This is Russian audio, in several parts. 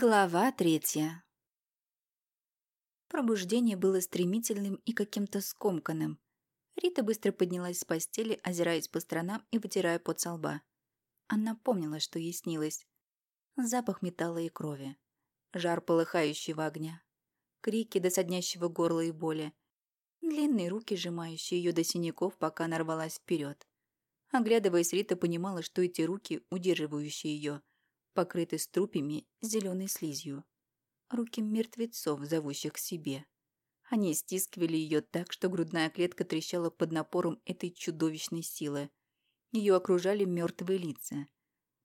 Глава третья. Пробуждение было стремительным и каким-то скомканным. Рита быстро поднялась с постели, озираясь по сторонам и вытирая пот со лба. Она помнила, что ей снилось. Запах металла и крови. Жар полыхающего огня. Крики до соднящего горла и боли. Длинные руки, сжимающие ее до синяков, пока она рвалась вперед. Оглядываясь, Рита понимала, что эти руки, удерживающие ее, покрыты струпями зеленой слизью. Руки мертвецов, зовущих к себе. Они стискивали ее так, что грудная клетка трещала под напором этой чудовищной силы. Ее окружали мертвые лица.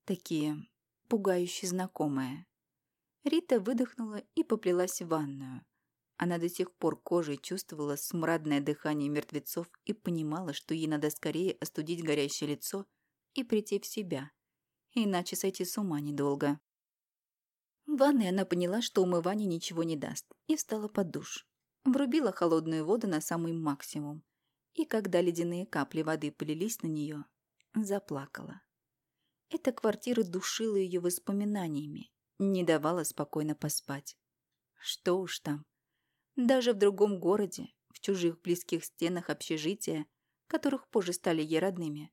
Такие пугающие знакомые. Рита выдохнула и поплелась в ванную. Она до сих пор кожей чувствовала смрадное дыхание мертвецов и понимала, что ей надо скорее остудить горящее лицо и прийти в себя. Иначе сойти с ума недолго. В ванной она поняла, что умывание ничего не даст, и встала под душ. Врубила холодную воду на самый максимум. И когда ледяные капли воды полились на нее, заплакала. Эта квартира душила ее воспоминаниями, не давала спокойно поспать. Что уж там. Даже в другом городе, в чужих близких стенах общежития, которых позже стали ей родными,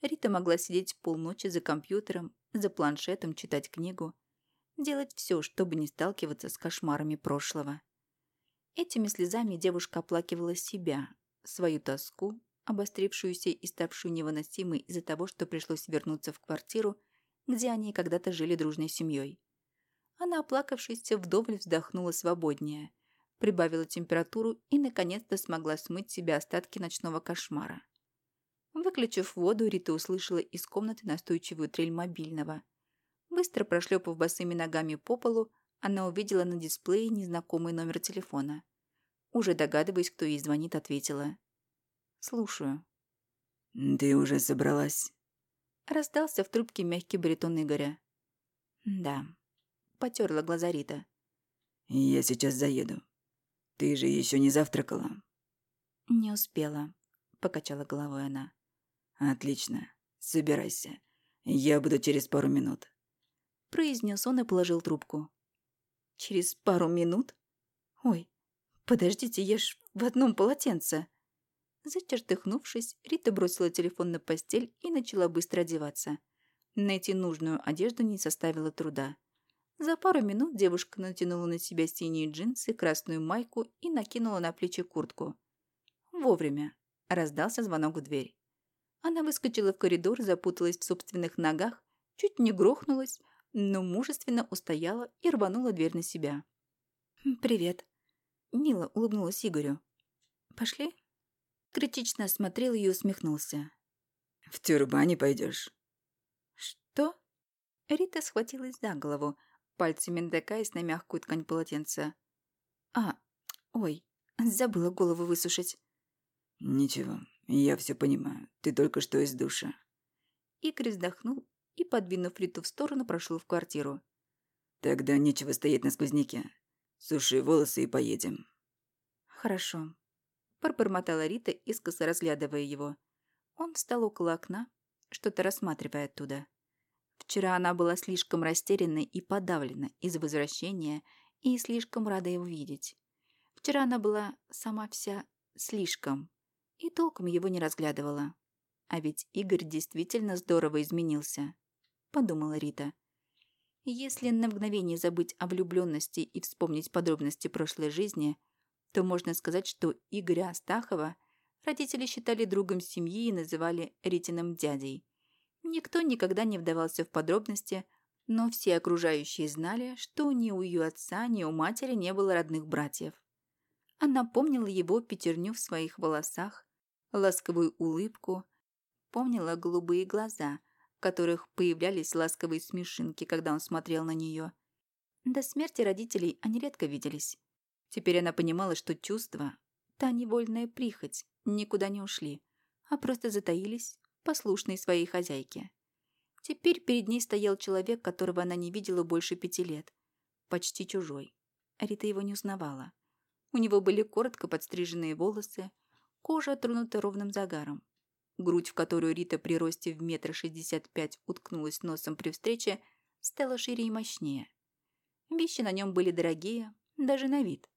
Рита могла сидеть полночи за компьютером, за планшетом, читать книгу, делать все, чтобы не сталкиваться с кошмарами прошлого. Этими слезами девушка оплакивала себя, свою тоску, обострившуюся и ставшую невыносимой из-за того, что пришлось вернуться в квартиру, где они когда-то жили дружной семьей. Она, оплакавшись, вдоволь вздохнула свободнее, прибавила температуру и, наконец-то, смогла смыть себе остатки ночного кошмара. Выключив воду, Рита услышала из комнаты настойчивую трель мобильного. Быстро прошлепав босыми ногами по полу, она увидела на дисплее незнакомый номер телефона. Уже догадываясь, кто ей звонит, ответила. «Слушаю». «Ты уже собралась?» Раздался в трубке мягкий баритон Игоря. «Да». Потерла глаза Рита. «Я сейчас заеду. Ты же еще не завтракала?» «Не успела», — покачала головой она. «Отлично. Собирайся. Я буду через пару минут», — произнес он и положил трубку. «Через пару минут? Ой, подождите, я ж в одном полотенце». Зачертыхнувшись, Рита бросила телефон на постель и начала быстро одеваться. Найти нужную одежду не составило труда. За пару минут девушка натянула на себя синие джинсы, красную майку и накинула на плечи куртку. Вовремя. Раздался звонок в дверь. Она выскочила в коридор, запуталась в собственных ногах, чуть не грохнулась, но мужественно устояла и рванула дверь на себя. «Привет». Мила улыбнулась Игорю. «Пошли?» Критично осмотрел ее и усмехнулся. «В тюрбане пойдешь?» «Что?» Рита схватилась за голову, пальцами натыкаясь на мягкую ткань полотенца. «А, ой, забыла голову высушить». «Ничего, «Я все понимаю. Ты только что из душа». Игорь вздохнул и, подвинув Риту в сторону, прошел в квартиру. «Тогда нечего стоять на сквозняке. Суши волосы и поедем». «Хорошо», – пробормотала Рита, искоса разглядывая его. Он встал около окна, что-то рассматривая оттуда. Вчера она была слишком растеряна и подавлена из возвращения и слишком рада его видеть. Вчера она была сама вся слишком и толком его не разглядывала. А ведь Игорь действительно здорово изменился, подумала Рита. Если на мгновение забыть о влюбленности и вспомнить подробности прошлой жизни, то можно сказать, что Игоря Астахова родители считали другом семьи и называли Ритиным дядей. Никто никогда не вдавался в подробности, но все окружающие знали, что ни у ее отца, ни у матери не было родных братьев. Она помнила его пятерню в своих волосах, ласковую улыбку, помнила голубые глаза, в которых появлялись ласковые смешинки, когда он смотрел на нее. До смерти родителей они редко виделись. Теперь она понимала, что чувства, та невольная прихоть, никуда не ушли, а просто затаились, послушные своей хозяйке. Теперь перед ней стоял человек, которого она не видела больше пяти лет. Почти чужой. Рита его не узнавала. У него были коротко подстриженные волосы, Кожа тронута ровным загаром. Грудь, в которую Рита при росте в метр шестьдесят пять уткнулась носом при встрече, стала шире и мощнее. Вещи на нем были дорогие, даже на вид.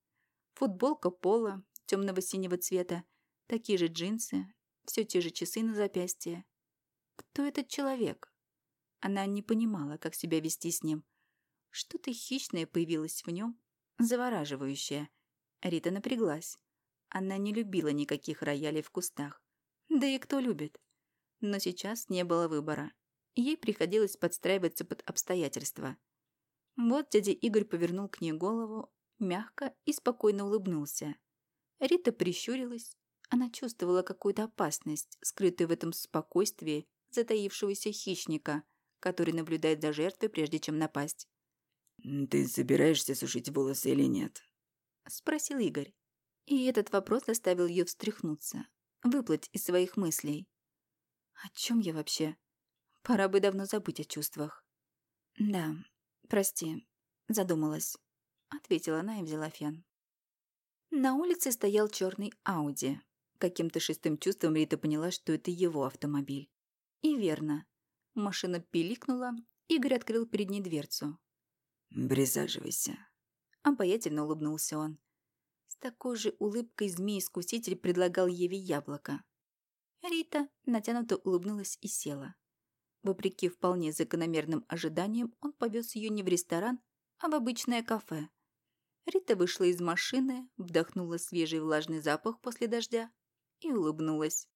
Футболка пола темного синего цвета, такие же джинсы, все те же часы на запястье. Кто этот человек? Она не понимала, как себя вести с ним. Что-то хищное появилось в нем, завораживающее. Рита напряглась. Она не любила никаких роялей в кустах. Да и кто любит? Но сейчас не было выбора. Ей приходилось подстраиваться под обстоятельства. Вот дядя Игорь повернул к ней голову, мягко и спокойно улыбнулся. Рита прищурилась. Она чувствовала какую-то опасность, скрытую в этом спокойствии затаившегося хищника, который наблюдает за жертвой, прежде чем напасть. «Ты собираешься сушить волосы или нет?» — спросил Игорь. И этот вопрос заставил ее встряхнуться, выплыть из своих мыслей. О чем я вообще? Пора бы давно забыть о чувствах. Да, прости, задумалась, ответила она и взяла фен. На улице стоял черный Ауди. Каким-то шестым чувством Рита поняла, что это его автомобиль. И верно. Машина пиликнула, Игорь открыл перед ней дверцу. «Присаживайся», — обаятельно улыбнулся он. Такой же улыбкой змей-искуситель предлагал Еве яблоко. Рита натянуто улыбнулась и села. Вопреки вполне закономерным ожиданиям, он повез ее не в ресторан, а в обычное кафе. Рита вышла из машины, вдохнула свежий влажный запах после дождя и улыбнулась.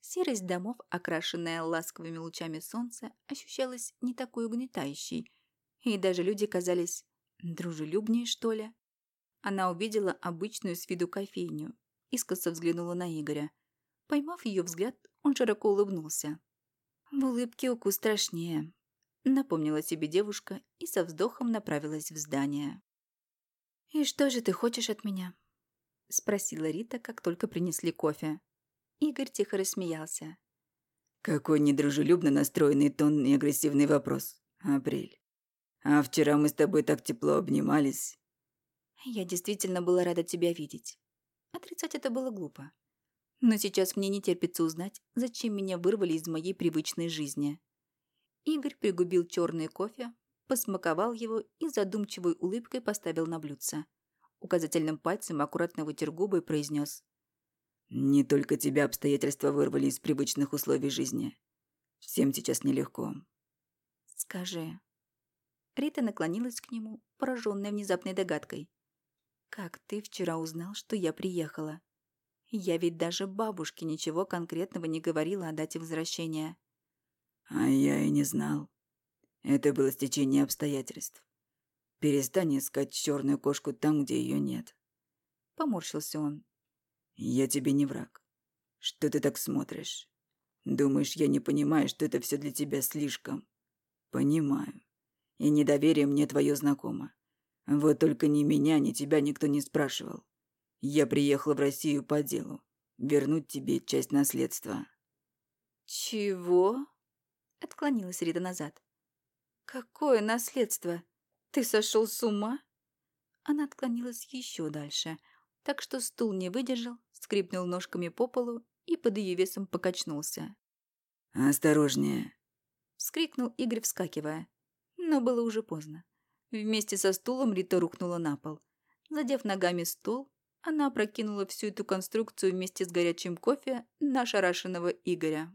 Серость домов, окрашенная ласковыми лучами солнца, ощущалась не такой угнетающей, и даже люди казались дружелюбнее, что ли. Она увидела обычную с виду кофейню, искоса взглянула на Игоря. Поймав ее взгляд, он широко улыбнулся. В улыбке укус страшнее, напомнила себе девушка и со вздохом направилась в здание. «И что же ты хочешь от меня?» спросила Рита, как только принесли кофе. Игорь тихо рассмеялся. «Какой недружелюбно настроенный тон и агрессивный вопрос, Апрель. А вчера мы с тобой так тепло обнимались». «Я действительно была рада тебя видеть. Отрицать это было глупо. Но сейчас мне не терпится узнать, зачем меня вырвали из моей привычной жизни». Игорь пригубил черный кофе, посмаковал его и задумчивой улыбкой поставил на блюдце. Указательным пальцем аккуратно вытер губы и произнес. Не только тебя обстоятельства вырвали из привычных условий жизни. Всем сейчас нелегко. Скажи. Рита наклонилась к нему, пораженная внезапной догадкой. Как ты вчера узнал, что я приехала? Я ведь даже бабушке ничего конкретного не говорила о дате возвращения. А я и не знал. Это было стечение обстоятельств. Перестань искать черную кошку там, где ее нет. Поморщился он, я тебе не враг. Что ты так смотришь? Думаешь, я не понимаю, что это все для тебя слишком? Понимаю. И недоверие мне твое знакомо. Вот только ни меня, ни тебя никто не спрашивал. Я приехал в Россию по делу. Вернуть тебе часть наследства. Чего? Отклонилась Рида назад. Какое наследство? Ты сошел с ума? Она отклонилась еще дальше, так что стул не выдержал, скрипнул ножками по полу и под ее весом покачнулся. «Осторожнее!» — вскрикнул Игорь, вскакивая. Но было уже поздно. Вместе со стулом Рита рухнула на пол. Задев ногами стул, она опрокинула всю эту конструкцию вместе с горячим кофе на ошарашенного Игоря.